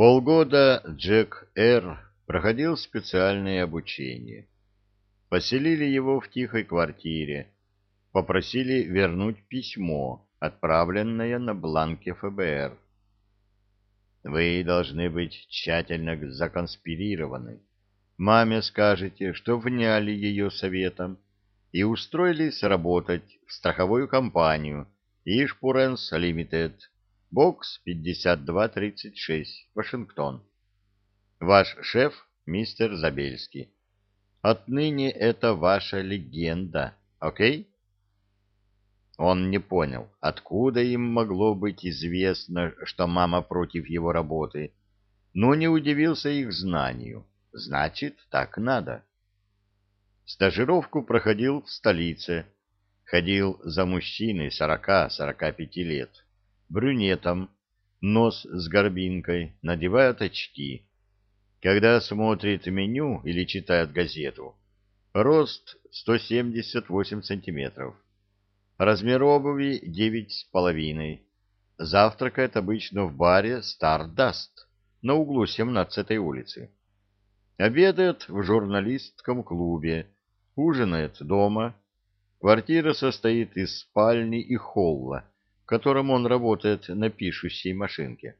Полгода Джек Р. проходил специальное обучение. Поселили его в тихой квартире, попросили вернуть письмо, отправленное на бланке ФБР. Вы должны быть тщательно законспирированы. Маме скажете, что вняли ее советом и устроились работать в страховую компанию Ишпуренс Лимитед, бокс 5236, Вашингтон. Ваш шеф мистер Забельский. Отныне это ваша легенда, окей? Он не понял, откуда им могло быть известно, что мама против его работы, но не удивился их знанию. Значит, так надо. Стажировку проходил в столице. Ходил за мужчиной сорока-сорока пяти лет. Брюнетом, нос с горбинкой, надевает очки. Когда смотрит меню или читает газету, рост 178 сантиметров. Размер обуви девять с половиной. Завтракает обычно в баре Stardust на углу 17-й улицы. Обедает в журналистском клубе, ужинает дома. Квартира состоит из спальни и холла, в котором он работает на пишущей машинке.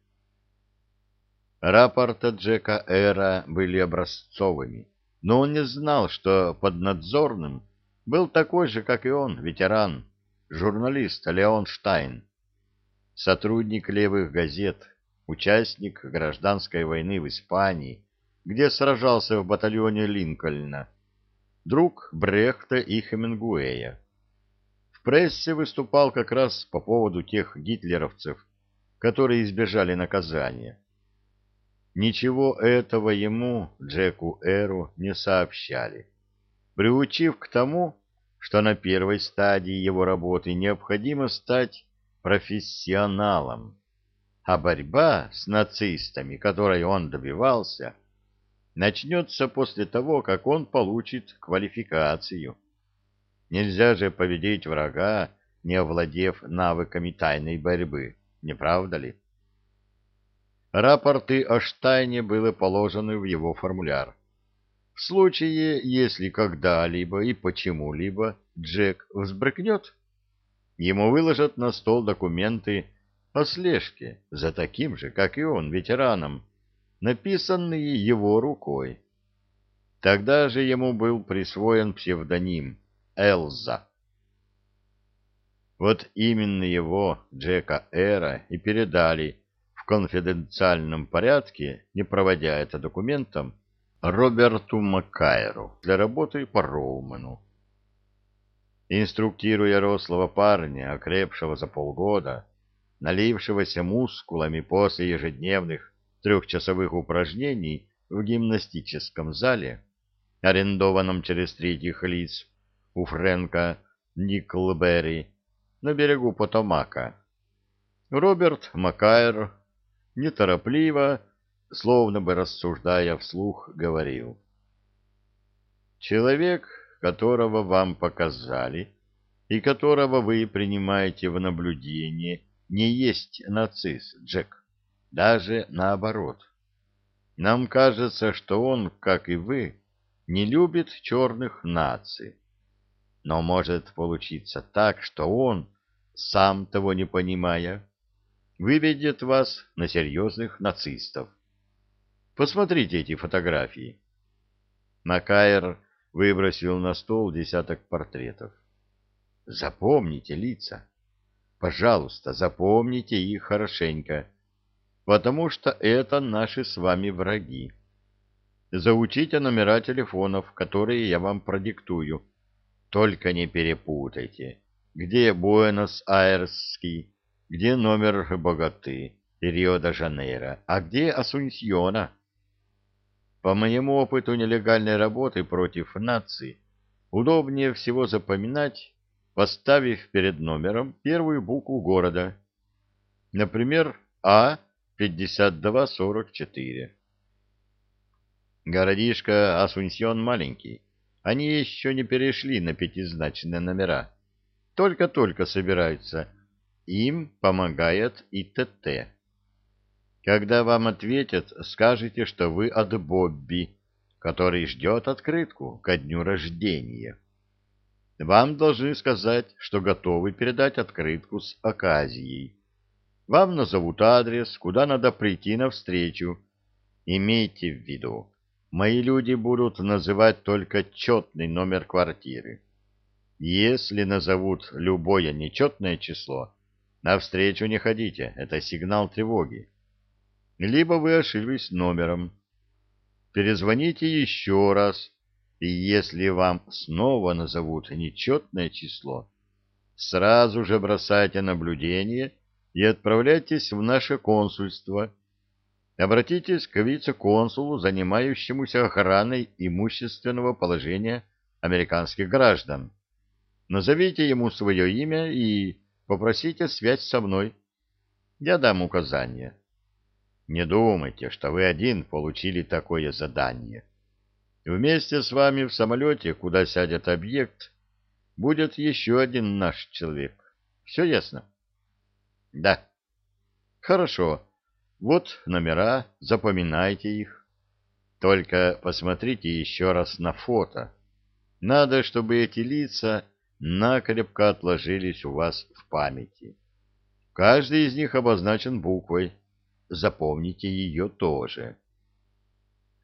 Рапорты Джека Эра были образцовыми, но он не знал, что поднадзорным был такой же, как и он, ветеран, журналист Леон Штайн, сотрудник левых газет, участник гражданской войны в Испании, где сражался в батальоне Линкольна, друг Брехта и Хемингуэя. В прессе выступал как раз по поводу тех гитлеровцев, которые избежали наказания. Ничего этого ему, Джеку Эру, не сообщали, приучив к тому, что на первой стадии его работы необходимо стать профессионалом, а борьба с нацистами, которой он добивался, начнется после того, как он получит квалификацию. Нельзя же победить врага, не овладев навыками тайной борьбы, не правда ли? Рапорты о Штайне были положены в его формуляр. В случае, если когда-либо и почему-либо Джек взбрыкнет, ему выложат на стол документы о слежке за таким же, как и он, ветераном, написанные его рукой. Тогда же ему был присвоен псевдоним Элза. Вот именно его, Джека Эра, и передали в конфиденциальном порядке, не проводя это документом, Роберту Маккайру для работы по Роуману. Инструктируя рослого парня, окрепшего за полгода, налившегося мускулами после ежедневных трехчасовых упражнений в гимнастическом зале, арендованном через третьих лиц у Фрэнка Никлберри на берегу Потомака, Роберт Маккайр неторопливо словно бы рассуждая вслух, говорил. «Человек, которого вам показали и которого вы принимаете в наблюдение, не есть нацист, Джек, даже наоборот. Нам кажется, что он, как и вы, не любит черных наций. Но может получиться так, что он, сам того не понимая, выведет вас на серьезных нацистов. Посмотрите эти фотографии. Макайр выбросил на стол десяток портретов. Запомните лица. Пожалуйста, запомните их хорошенько, потому что это наши с вами враги. Заучите номера телефонов, которые я вам продиктую. Только не перепутайте, где Буэнос-Айресский, где номер Богаты, Рио-де-Жанейро, а где Асуньсьона. По моему опыту нелегальной работы против нации, удобнее всего запоминать, поставив перед номером первую букву города. Например, А-5244. Городишко Асунсьон маленький. Они еще не перешли на пятизначные номера. Только-только собираются. Им помогает ИТТ. Когда вам ответят, скажите, что вы от Бобби, который ждет открытку ко дню рождения. Вам должны сказать, что готовы передать открытку с оказией. Вам назовут адрес, куда надо прийти навстречу. Имейте в виду, мои люди будут называть только четный номер квартиры. Если назовут любое нечетное число, навстречу не ходите, это сигнал тревоги. Либо вы ошиблись номером. Перезвоните еще раз, и если вам снова назовут нечетное число, сразу же бросайте наблюдение и отправляйтесь в наше консульство. Обратитесь к вице-консулу, занимающемуся охраной имущественного положения американских граждан. Назовите ему свое имя и попросите связь со мной. Я дам указания. Не думайте, что вы один получили такое задание. Вместе с вами в самолете, куда сядет объект, будет еще один наш человек. Все ясно? Да. Хорошо. Вот номера, запоминайте их. Только посмотрите еще раз на фото. Надо, чтобы эти лица накрепко отложились у вас в памяти. Каждый из них обозначен буквой. Запомните ее тоже.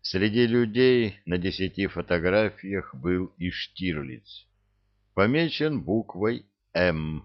Среди людей на десяти фотографиях был и Штирлиц. Помечен буквой «М».